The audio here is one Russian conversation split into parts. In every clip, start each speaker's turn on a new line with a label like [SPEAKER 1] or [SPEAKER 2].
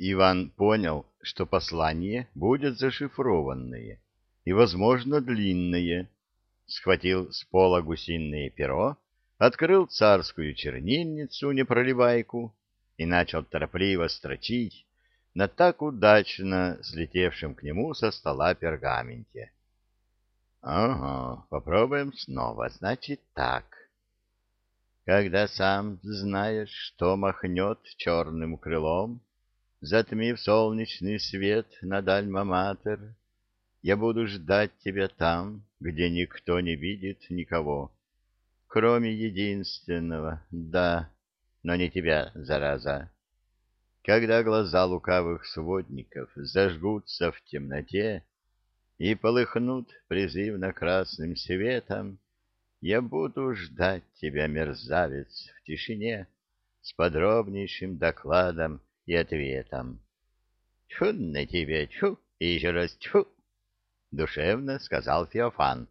[SPEAKER 1] Иван понял, что послание будет зашифрованное и, возможно, длинное. Схватил с пола гусиное перо, открыл царскую чернильницу-непроливайку и начал торопливо строчить на так удачно слетевшем к нему со стола пергаменте. — Ага, попробуем снова. Значит так. Когда сам знаешь, что махнет черным крылом, затмив солнечный свет над Альма-Матер, я буду ждать тебя там, где никто не видит никого, кроме единственного, да, но не тебя, зараза. Когда глаза лукавых сводников зажгутся в темноте и полыхнут призывно красным светом, я буду ждать тебя, мерзавец, в тишине с подробнейшим докладом и ответом. — Тьфу на тебя, тьфу, и еще раз тьфу! — душевно сказал Феофан,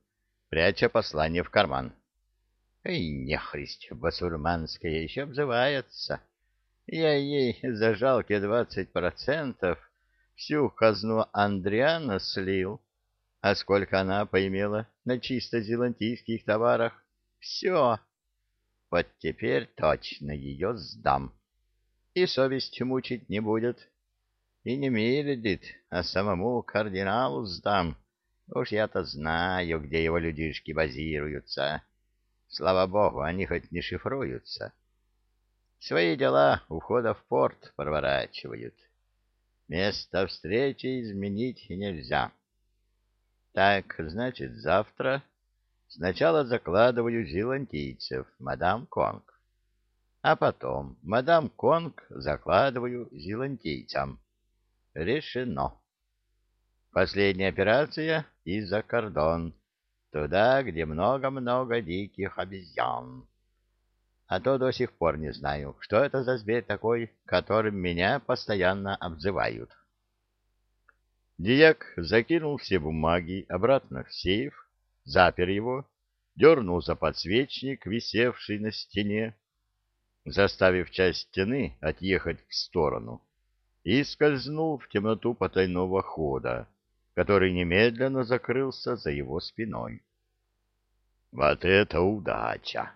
[SPEAKER 1] пряча послание в карман. — Эй, нехристь басурманская еще обзывается! — я ей за жалкие двадцать процентов всю казну Андриана слил. А сколько она поимела на чисто зелантийских товарах? Все. Вот теперь точно ее сдам. И совесть мучить не будет. И не Миридит, а самому кардиналу сдам. Уж я-то знаю, где его людишки базируются. Слава богу, они хоть не шифруются. Свои дела у входа в порт проворачивают. Место встречи изменить нельзя. Так, значит, завтра сначала закладываю зелантийцев, мадам Конг. А потом мадам Конг закладываю зелантийцам. Решено. Последняя операция и за кордон, туда, где много-много диких обезьян а то до сих пор не знаю, что это за зверь такой, которым меня постоянно обзывают. Дияк закинул все бумаги обратно в сейф, запер его, дернул за подсвечник, висевший на стене, заставив часть стены отъехать в сторону, и скользнул в темноту потайного хода, который немедленно закрылся за его спиной. Вот это удача!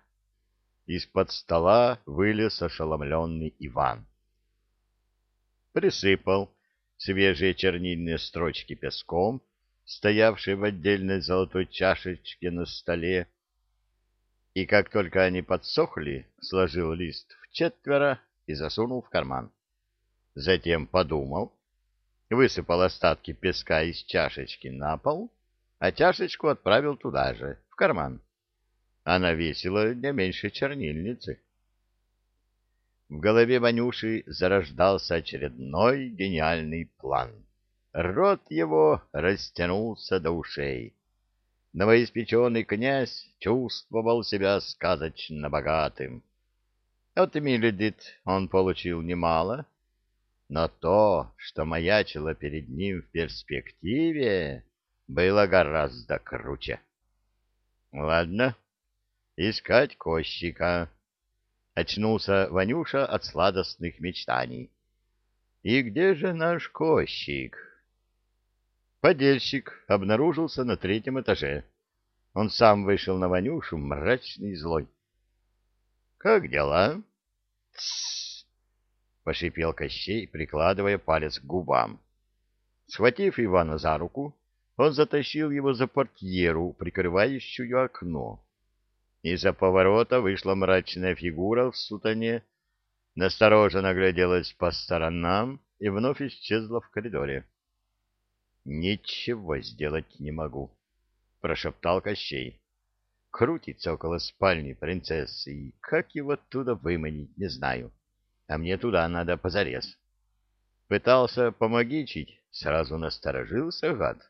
[SPEAKER 1] Из-под стола вылез ошеломленный Иван. Присыпал свежие чернильные строчки песком, стоявшие в отдельной золотой чашечке на столе, и как только они подсохли, сложил лист в четверо и засунул в карман. Затем подумал, высыпал остатки песка из чашечки на пол, а чашечку отправил туда же, в карман. Она весила не меньше чернильницы. В голове Ванюши зарождался очередной гениальный план. Рот его растянулся до ушей. Новоиспеченный князь чувствовал себя сказочно богатым. От Миледит он получил немало, но то, что маячило перед ним в перспективе, было гораздо круче. Ладно, искать Кощика. Очнулся Ванюша от сладостных мечтаний. И где же наш Кощик? Подельщик обнаружился на третьем этаже. Он сам вышел на Ванюшу, мрачный и злой. — Как дела? — Тссс! — пошипел Кощей, прикладывая палец к губам. Схватив Ивана за руку, он затащил его за портьеру, прикрывающую окно. Из-за поворота вышла мрачная фигура в сутане, настороженно огляделась по сторонам и вновь исчезла в коридоре. — Ничего сделать не могу, — прошептал Кощей. Крутится около спальни принцессы, и как его оттуда выманить, не знаю. А мне туда надо позарез. Пытался помогичить, сразу насторожился гад.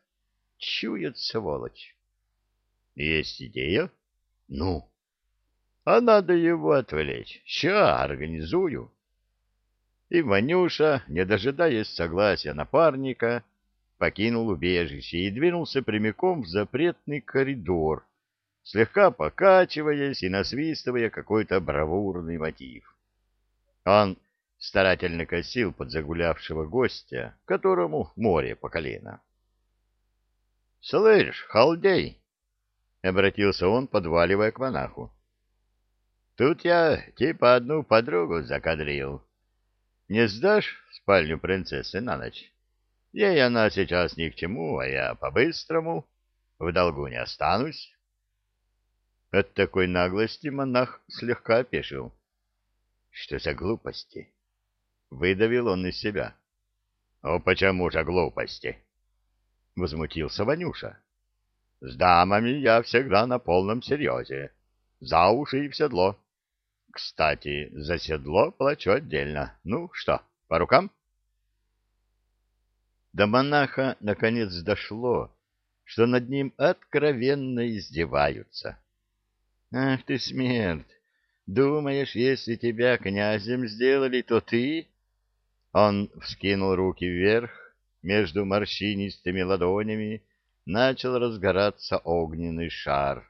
[SPEAKER 1] Чует сволочь. — Есть идея? — ну? А надо его отвлечь. Ща организую. И Ванюша, не дожидаясь согласия напарника, покинул убежище и двинулся прямиком в запретный коридор, слегка покачиваясь и насвистывая какой-то бравурный мотив. Он старательно косил под загулявшего гостя, которому море по колено. — Слышь, халдей! — обратился он, подваливая к монаху. — Тут я типа одну подругу закадрил. Не сдашь спальню принцессы на ночь? Ей она сейчас ни к чему, а я по-быстрому в долгу не останусь. От такой наглости монах слегка опешил. Что за глупости? Выдавил он из себя. — О, почему же глупости? — возмутился Ванюша. — С дамами я всегда на полном серьезе. За уши и в седло. Кстати, за седло плачу отдельно. Ну что, по рукам? До монаха наконец дошло, что над ним откровенно издеваются. Ах ты, смерть! Думаешь, если тебя князем сделали, то ты... Он вскинул руки вверх, между морщинистыми ладонями начал разгораться огненный шар.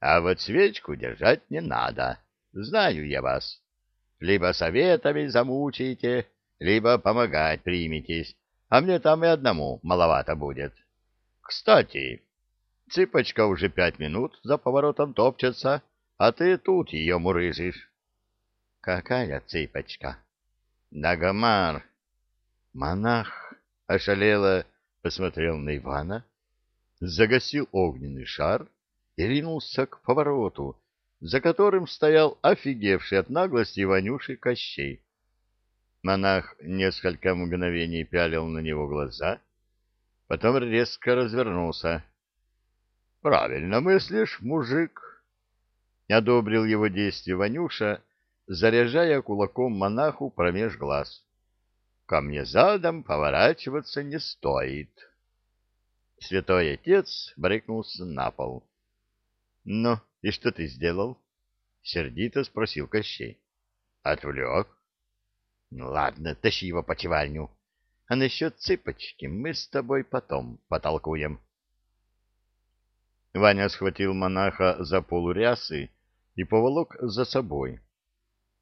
[SPEAKER 1] А вот свечку держать не надо, знаю я вас. Либо советами замучаете, либо помогать приметесь, а мне там и одному маловато будет. Кстати, Цыпочка уже пять минут за поворотом топчется, а ты тут ее мурыжишь. — Какая цыпочка? — Нагомар. Монах ошалело посмотрел на Ивана, загасил огненный шар и ринулся к повороту, за которым стоял офигевший от наглости Иванюши Кощей. Монах несколько мгновений пялил на него глаза, потом резко развернулся. — Правильно мыслишь, мужик, — одобрил его действие Ванюша, заряжая кулаком монаху промеж глаз. — Ко мне задом поворачиваться не стоит. Святой отец брыкнулся на пол. — Ну, и что ты сделал? — сердито спросил Кощей. — Отвлек. — ладно, тащи его по чевальню. А насчет цыпочки мы с тобой потом потолкуем. — Ваня схватил монаха за полурясы и поволок за собой.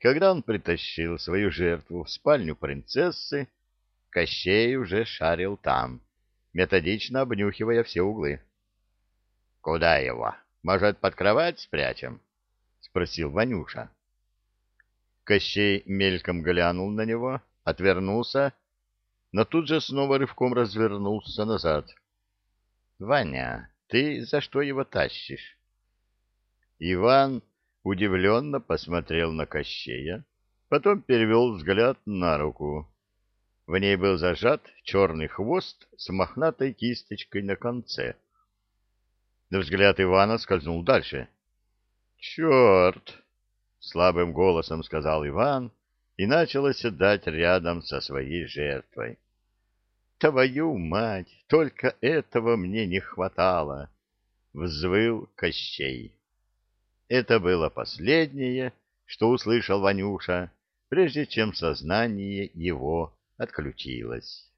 [SPEAKER 1] Когда он притащил свою жертву в спальню принцессы, Кощей уже шарил там, методично обнюхивая все углы. — Куда его? Может, под кровать спрячем? — спросил Ванюша. Кощей мельком глянул на него, отвернулся, но тут же снова рывком развернулся назад. — Ваня, ты за что его тащишь? Иван удивленно посмотрел на Кощея, потом перевел взгляд на руку. В ней был зажат черный хвост с мохнатой кисточкой на конце. Взгляд Ивана скользнул дальше. «Черт!» — слабым голосом сказал Иван и начал оседать рядом со своей жертвой. Твою мать, только этого мне не хватало, взвыл Кощей. Это было последнее, что услышал Ванюша, прежде чем сознание его отключилось.